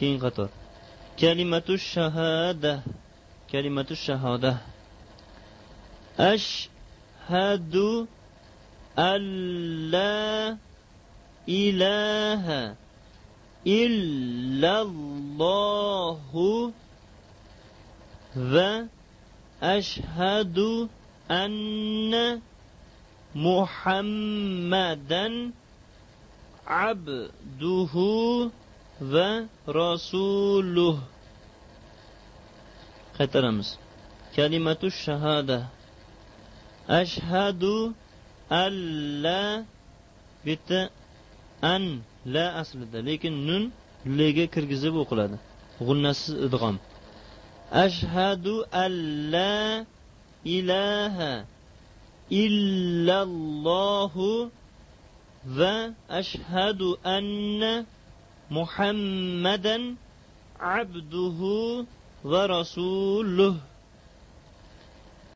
كين قطر كلمة الشهادة كلمة الشهادة أشهد أن لا إله إلا الله أشهد أن محمدا عبده va rasuluh qaytaramiz kalimatu shahada ashhadu alla bitta an la aslida lekin nun lega kirgizib o'qiladi g'unnasiz idg'om ashhadu alla ilaha illallohu va ashhadu anna محمدا عبده ورسوله